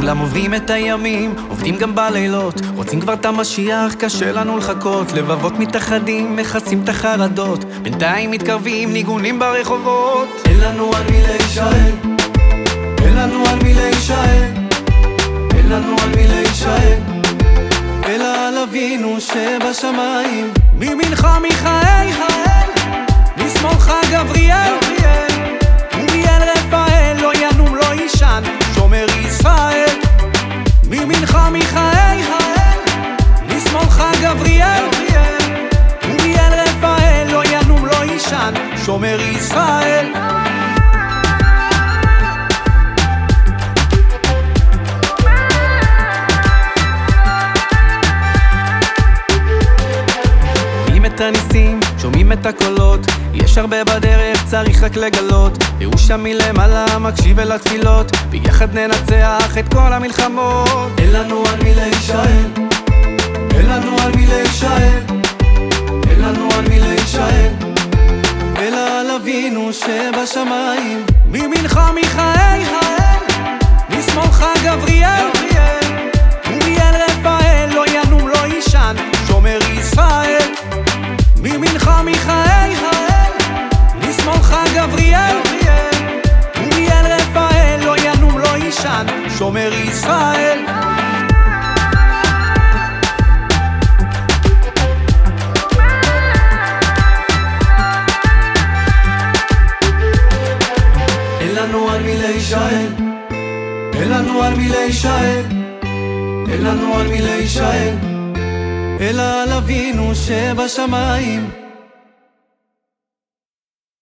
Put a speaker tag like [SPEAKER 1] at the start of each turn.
[SPEAKER 1] כולם עוברים את הימים, עובדים גם בלילות. רוצים כבר את המשיח, קשה לנו לחכות. לבבות מתאחדים, מכסים את החרדות. בינתיים מתקרבים, ניגונים ברחובות. אין לנו על מי להישאל אין לנו על מי להישאל אין לנו על מי להישאל אלא על אבינו שבשמיים. מימינך מיכאל משמאלך גבריאל. אוריאל רפאל לא ינום לא יישן שומר ישראל את הניסים, שומעים את הקולות. יש הרבה בדרך, צריך רק לגלות. והוא שם מלמעלה, מקשיב אל התפילות. ביחד ננצח את כל המלחמות. אין לנו על מי להישאל אין לנו על מי אין לנו על מי להישאל אלא על אבינו שבשמיים. מימינך מיכאל לנו על מי להישאל אין לנו על מי להישאל אין לנו על מי להישאל אלא על אבינו שבשמיים